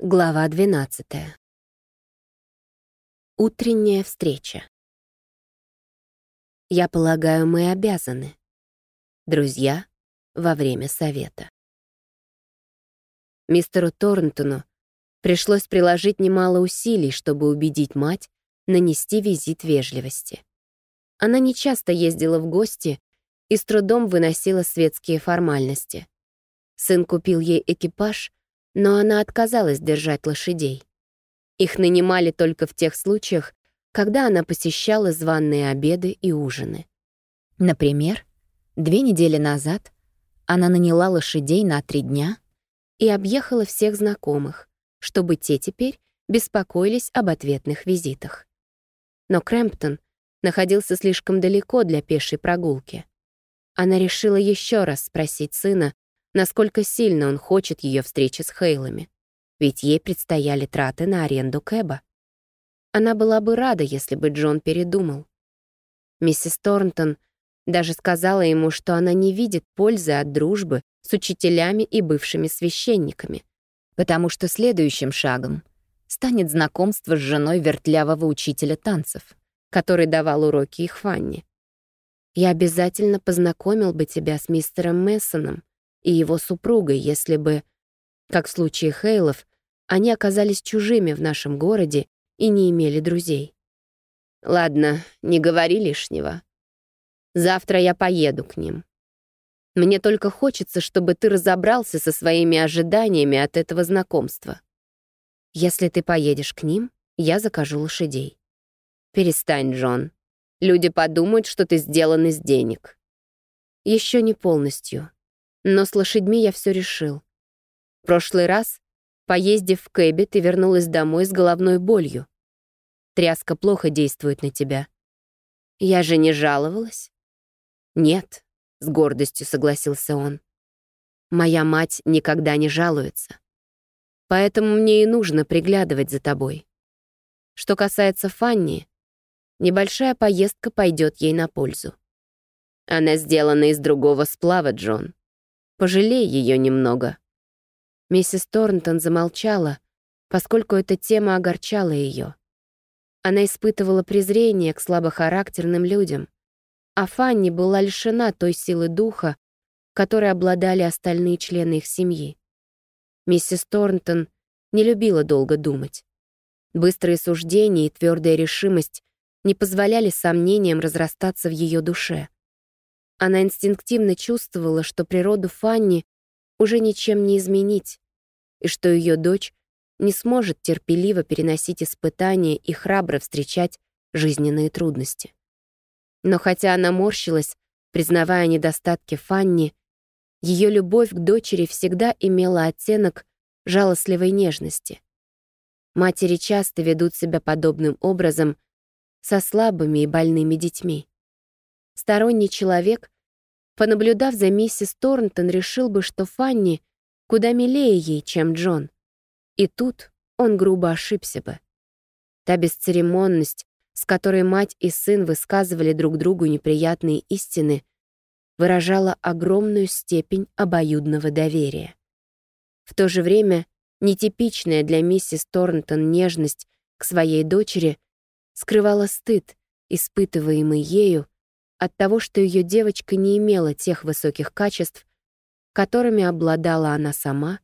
Глава 12. Утренняя встреча. Я полагаю, мы обязаны. Друзья во время совета. Мистеру Торнтону пришлось приложить немало усилий, чтобы убедить мать нанести визит вежливости. Она нечасто ездила в гости и с трудом выносила светские формальности. Сын купил ей экипаж — но она отказалась держать лошадей. Их нанимали только в тех случаях, когда она посещала званные обеды и ужины. Например, две недели назад она наняла лошадей на три дня и объехала всех знакомых, чтобы те теперь беспокоились об ответных визитах. Но Крэмптон находился слишком далеко для пешей прогулки. Она решила еще раз спросить сына, насколько сильно он хочет ее встречи с Хейлами, ведь ей предстояли траты на аренду Кэба. Она была бы рада, если бы Джон передумал. Миссис Торнтон даже сказала ему, что она не видит пользы от дружбы с учителями и бывшими священниками, потому что следующим шагом станет знакомство с женой вертлявого учителя танцев, который давал уроки их Фанни. «Я обязательно познакомил бы тебя с мистером Мессоном», и его супругой, если бы, как в случае Хейлов, они оказались чужими в нашем городе и не имели друзей. Ладно, не говори лишнего. Завтра я поеду к ним. Мне только хочется, чтобы ты разобрался со своими ожиданиями от этого знакомства. Если ты поедешь к ним, я закажу лошадей. Перестань, Джон. Люди подумают, что ты сделан из денег. Еще не полностью. Но с лошадьми я все решил. В прошлый раз, поездив в Кэбе, ты вернулась домой с головной болью. Тряска плохо действует на тебя. Я же не жаловалась? Нет, с гордостью согласился он. Моя мать никогда не жалуется. Поэтому мне и нужно приглядывать за тобой. Что касается Фанни, небольшая поездка пойдет ей на пользу. Она сделана из другого сплава, Джон. Пожалей ее немного». Миссис Торнтон замолчала, поскольку эта тема огорчала ее. Она испытывала презрение к слабохарактерным людям, а Фанни была лишена той силы духа, которой обладали остальные члены их семьи. Миссис Торнтон не любила долго думать. Быстрые суждения и твердая решимость не позволяли сомнениям разрастаться в ее душе. Она инстинктивно чувствовала, что природу Фанни уже ничем не изменить, и что ее дочь не сможет терпеливо переносить испытания и храбро встречать жизненные трудности. Но хотя она морщилась, признавая недостатки Фанни, ее любовь к дочери всегда имела оттенок жалостливой нежности. Матери часто ведут себя подобным образом со слабыми и больными детьми. Сторонний человек, понаблюдав за миссис Торнтон, решил бы, что Фанни куда милее ей, чем Джон. И тут он грубо ошибся бы. Та бесцеремонность, с которой мать и сын высказывали друг другу неприятные истины, выражала огромную степень обоюдного доверия. В то же время нетипичная для миссис Торнтон нежность к своей дочери скрывала стыд, испытываемый ею от того, что ее девочка не имела тех высоких качеств, которыми обладала она сама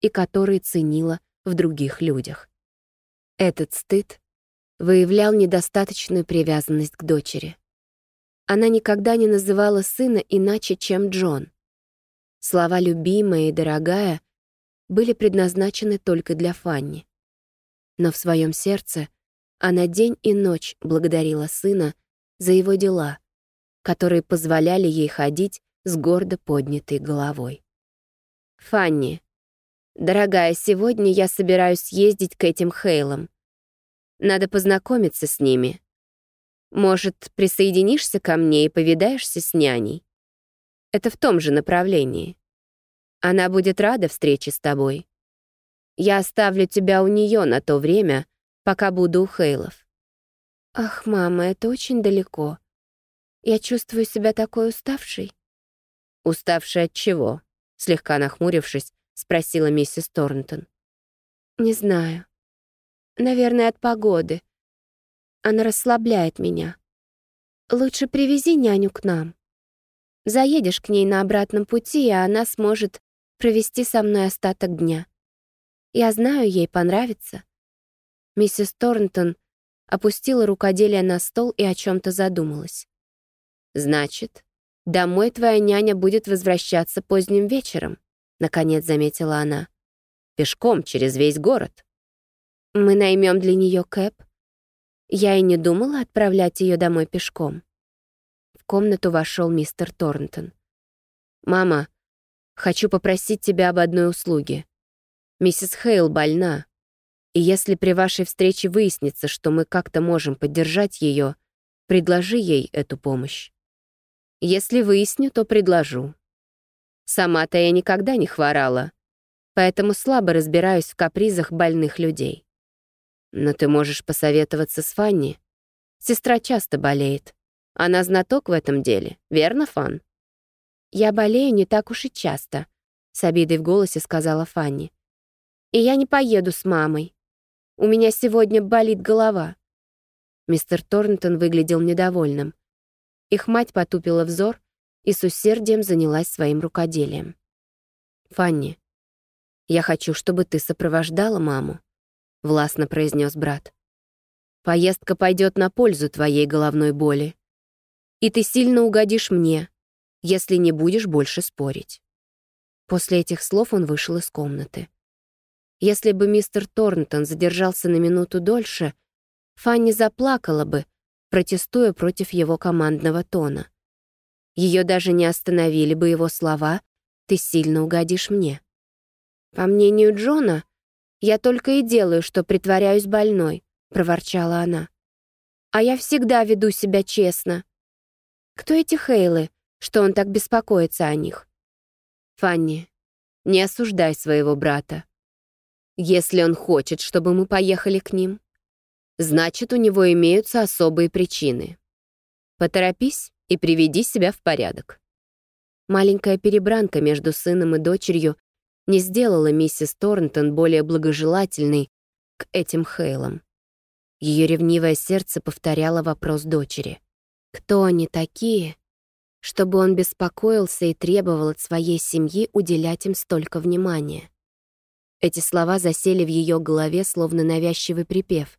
и которые ценила в других людях. Этот стыд выявлял недостаточную привязанность к дочери. Она никогда не называла сына иначе, чем Джон. Слова «любимая» и «дорогая» были предназначены только для Фанни. Но в своем сердце она день и ночь благодарила сына за его дела, которые позволяли ей ходить с гордо поднятой головой. «Фанни, дорогая, сегодня я собираюсь ездить к этим Хейлам. Надо познакомиться с ними. Может, присоединишься ко мне и повидаешься с няней? Это в том же направлении. Она будет рада встрече с тобой. Я оставлю тебя у нее на то время, пока буду у Хейлов. Ах, мама, это очень далеко. Я чувствую себя такой уставшей. Уставшей от чего? Слегка нахмурившись, спросила миссис Торнтон. Не знаю. Наверное, от погоды. Она расслабляет меня. Лучше привези няню к нам. Заедешь к ней на обратном пути, и она сможет провести со мной остаток дня. Я знаю, ей понравится. Миссис Торнтон опустила рукоделие на стол и о чем то задумалась. «Значит, домой твоя няня будет возвращаться поздним вечером», — наконец заметила она. «Пешком через весь город». «Мы наймем для нее кэп». Я и не думала отправлять ее домой пешком. В комнату вошел мистер Торнтон. «Мама, хочу попросить тебя об одной услуге. Миссис Хейл больна, и если при вашей встрече выяснится, что мы как-то можем поддержать ее, предложи ей эту помощь. Если выясню, то предложу. Сама-то я никогда не хворала, поэтому слабо разбираюсь в капризах больных людей. Но ты можешь посоветоваться с Фанни. Сестра часто болеет. Она знаток в этом деле, верно, Фан? Я болею не так уж и часто, с обидой в голосе сказала Фанни. И я не поеду с мамой. У меня сегодня болит голова». Мистер Торнтон выглядел недовольным. Их мать потупила взор и с усердием занялась своим рукоделием. «Фанни, я хочу, чтобы ты сопровождала маму», — властно произнес брат. «Поездка пойдет на пользу твоей головной боли. И ты сильно угодишь мне, если не будешь больше спорить». После этих слов он вышел из комнаты. Если бы мистер Торнтон задержался на минуту дольше, Фанни заплакала бы, протестуя против его командного тона. Ее даже не остановили бы его слова «ты сильно угодишь мне». «По мнению Джона, я только и делаю, что притворяюсь больной», — проворчала она. «А я всегда веду себя честно. Кто эти Хейлы, что он так беспокоится о них?» «Фанни, не осуждай своего брата. Если он хочет, чтобы мы поехали к ним, значит, у него имеются особые причины. Поторопись и приведи себя в порядок. Маленькая перебранка между сыном и дочерью не сделала миссис Торнтон более благожелательной к этим Хейлам. Ее ревнивое сердце повторяло вопрос дочери. Кто они такие, чтобы он беспокоился и требовал от своей семьи уделять им столько внимания? Эти слова засели в ее голове, словно навязчивый припев.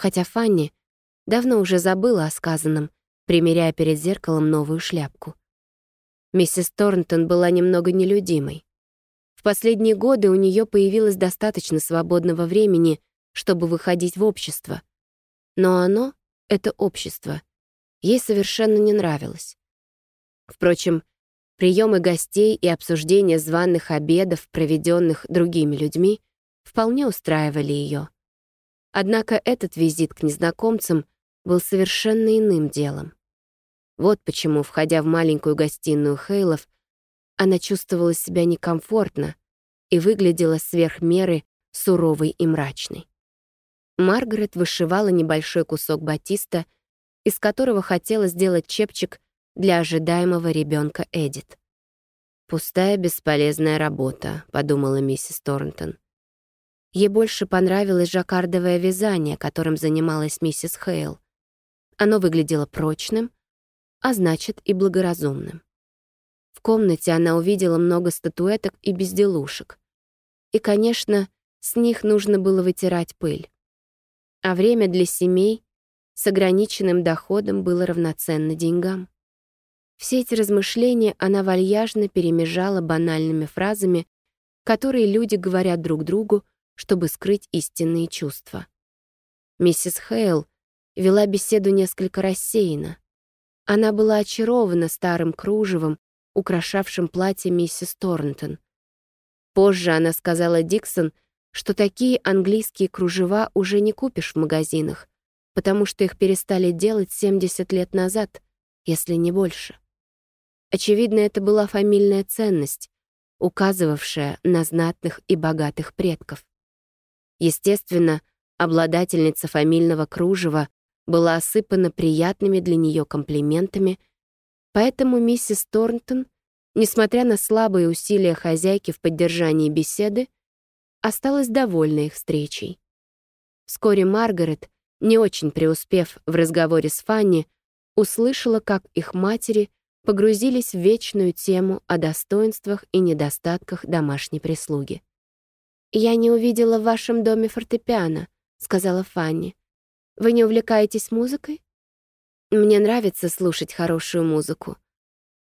Хотя Фанни давно уже забыла о сказанном, примеряя перед зеркалом новую шляпку. Миссис Торнтон была немного нелюдимой. В последние годы у нее появилось достаточно свободного времени, чтобы выходить в общество. Но оно, это общество, ей совершенно не нравилось. Впрочем, Приемы гостей и обсуждение званых обедов, проведенных другими людьми, вполне устраивали ее. Однако этот визит к незнакомцам был совершенно иным делом. Вот почему, входя в маленькую гостиную Хейлов, она чувствовала себя некомфортно и выглядела сверх меры суровой и мрачной. Маргарет вышивала небольшой кусок батиста, из которого хотела сделать чепчик для ожидаемого ребенка Эдит. «Пустая, бесполезная работа», — подумала миссис Торнтон. Ей больше понравилось жаккардовое вязание, которым занималась миссис Хейл. Оно выглядело прочным, а значит и благоразумным. В комнате она увидела много статуэток и безделушек. И, конечно, с них нужно было вытирать пыль. А время для семей с ограниченным доходом было равноценно деньгам. Все эти размышления она вальяжно перемежала банальными фразами, которые люди говорят друг другу, чтобы скрыть истинные чувства. Миссис Хейл вела беседу несколько рассеянно. Она была очарована старым кружевом, украшавшим платье миссис Торнтон. Позже она сказала Диксон, что такие английские кружева уже не купишь в магазинах, потому что их перестали делать 70 лет назад, если не больше. Очевидно, это была фамильная ценность, указывавшая на знатных и богатых предков. Естественно, обладательница фамильного кружева была осыпана приятными для нее комплиментами, поэтому миссис Торнтон, несмотря на слабые усилия хозяйки в поддержании беседы, осталась довольна их встречей. Вскоре Маргарет, не очень преуспев в разговоре с Фанни, услышала, как их матери погрузились в вечную тему о достоинствах и недостатках домашней прислуги. «Я не увидела в вашем доме фортепиано», — сказала Фанни. «Вы не увлекаетесь музыкой?» «Мне нравится слушать хорошую музыку.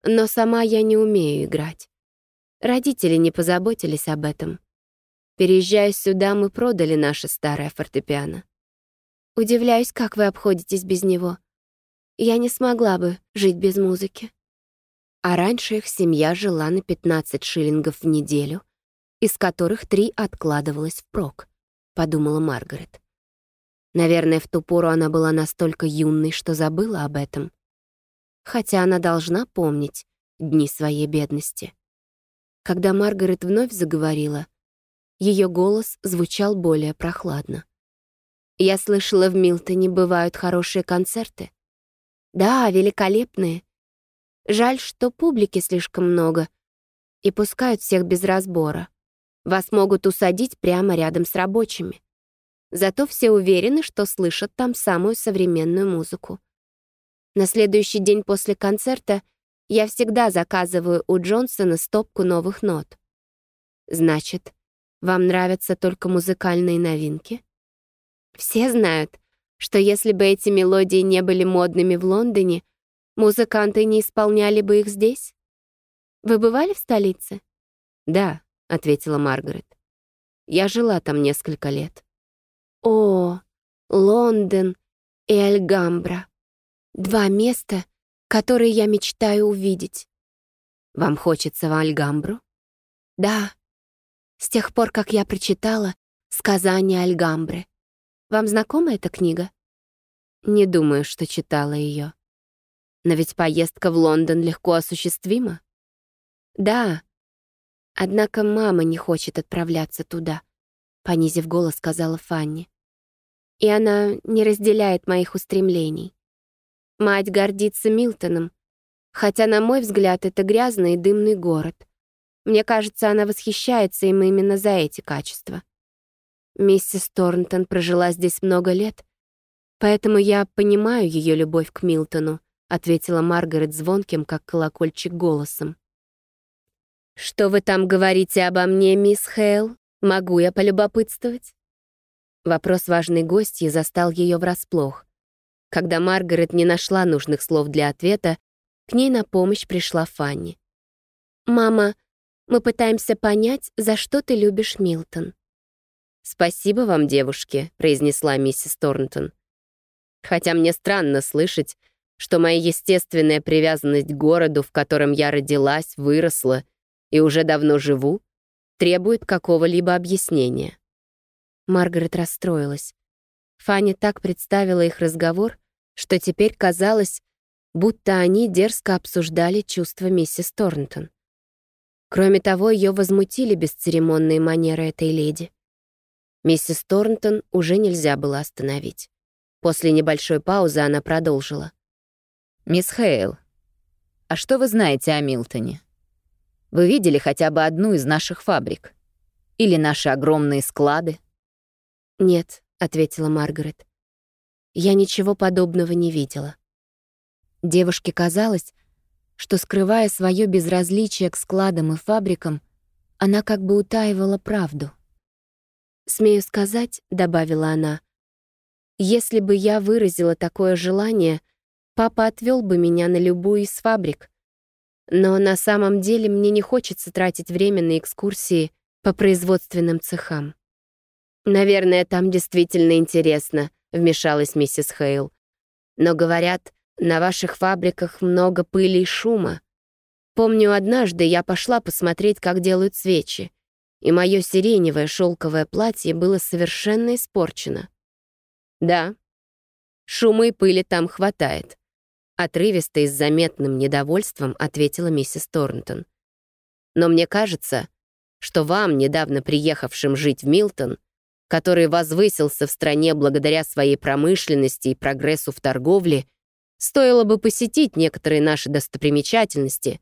Но сама я не умею играть. Родители не позаботились об этом. Переезжая сюда, мы продали наше старое фортепиано. Удивляюсь, как вы обходитесь без него. Я не смогла бы жить без музыки. А раньше их семья жила на 15 шиллингов в неделю, из которых три откладывалось впрок, подумала Маргарет. Наверное, в ту пору она была настолько юной, что забыла об этом. Хотя она должна помнить дни своей бедности. Когда Маргарет вновь заговорила — ее голос звучал более прохладно. «Я слышала, в Милтоне бывают хорошие концерты. Да, великолепные. Жаль, что публики слишком много и пускают всех без разбора. Вас могут усадить прямо рядом с рабочими. Зато все уверены, что слышат там самую современную музыку. На следующий день после концерта я всегда заказываю у Джонсона стопку новых нот. Значит, вам нравятся только музыкальные новинки? Все знают, что если бы эти мелодии не были модными в Лондоне, музыканты не исполняли бы их здесь. Вы бывали в столице? Да, ответила Маргарет. Я жила там несколько лет. О, Лондон и Альгамбра. Два места, которые я мечтаю увидеть. Вам хочется в Альгамбру? Да, с тех пор, как я прочитала «Сказание Альгамбры». Вам знакома эта книга? Не думаю, что читала ее. Но ведь поездка в Лондон легко осуществима. Да, однако мама не хочет отправляться туда, понизив голос, сказала Фанни. И она не разделяет моих устремлений. Мать гордится Милтоном, хотя, на мой взгляд, это грязный и дымный город. Мне кажется, она восхищается им именно за эти качества. Миссис Торнтон прожила здесь много лет, поэтому я понимаю ее любовь к Милтону, ответила Маргарет звонким, как колокольчик, голосом. «Что вы там говорите обо мне, мисс Хейл? Могу я полюбопытствовать?» Вопрос важной гостьи застал ее врасплох. Когда Маргарет не нашла нужных слов для ответа, к ней на помощь пришла Фанни. «Мама, мы пытаемся понять, за что ты любишь Милтон». «Спасибо вам, девушки», — произнесла миссис Торнтон. «Хотя мне странно слышать, что моя естественная привязанность к городу, в котором я родилась, выросла и уже давно живу, требует какого-либо объяснения». Маргарет расстроилась. Фанни так представила их разговор, что теперь казалось, будто они дерзко обсуждали чувства миссис Торнтон. Кроме того, ее возмутили бесцеремонные манеры этой леди. Миссис Торнтон уже нельзя было остановить. После небольшой паузы она продолжила. «Мисс Хейл, а что вы знаете о Милтоне? Вы видели хотя бы одну из наших фабрик? Или наши огромные склады?» «Нет», — ответила Маргарет. «Я ничего подобного не видела». Девушке казалось, что, скрывая свое безразличие к складам и фабрикам, она как бы утаивала правду. «Смею сказать», — добавила она, «если бы я выразила такое желание, папа отвел бы меня на любую из фабрик. Но на самом деле мне не хочется тратить время на экскурсии по производственным цехам». «Наверное, там действительно интересно», — вмешалась миссис Хейл. «Но, говорят, на ваших фабриках много пыли и шума. Помню, однажды я пошла посмотреть, как делают свечи, и мое сиреневое шелковое платье было совершенно испорчено. Да, шума и пыли там хватает. Отрывисто и с заметным недовольством ответила миссис Торнтон. Но мне кажется, что вам, недавно приехавшим жить в Милтон, который возвысился в стране благодаря своей промышленности и прогрессу в торговле, Стоило бы посетить некоторые наши достопримечательности,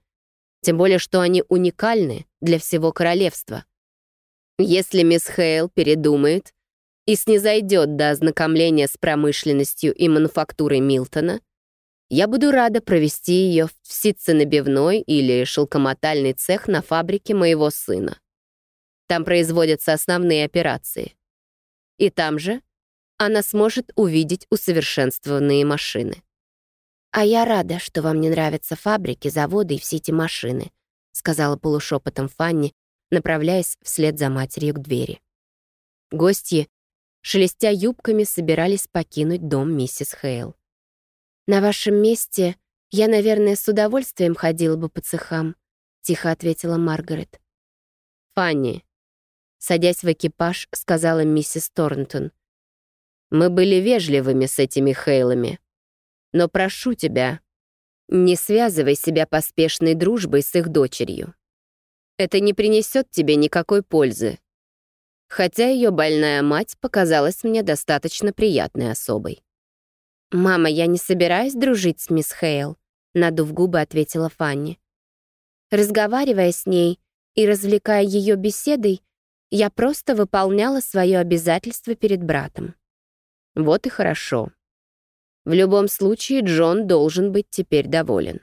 тем более что они уникальны для всего королевства. Если мисс Хейл передумает и снизойдет до ознакомления с промышленностью и мануфактурой Милтона, я буду рада провести ее в ситценабивной или шелкомотальный цех на фабрике моего сына. Там производятся основные операции. И там же она сможет увидеть усовершенствованные машины. «А я рада, что вам не нравятся фабрики, заводы и все эти машины», сказала полушепотом Фанни, направляясь вслед за матерью к двери. Гости, шелестя юбками, собирались покинуть дом миссис Хейл. «На вашем месте я, наверное, с удовольствием ходила бы по цехам», тихо ответила Маргарет. «Фанни», садясь в экипаж, сказала миссис Торнтон. «Мы были вежливыми с этими Хейлами. Но прошу тебя, не связывай себя поспешной дружбой с их дочерью. Это не принесет тебе никакой пользы. Хотя ее больная мать показалась мне достаточно приятной особой. «Мама, я не собираюсь дружить с мисс Хейл», — надув губы, ответила Фанни. Разговаривая с ней и развлекая ее беседой, я просто выполняла свое обязательство перед братом. Вот и хорошо. В любом случае, Джон должен быть теперь доволен.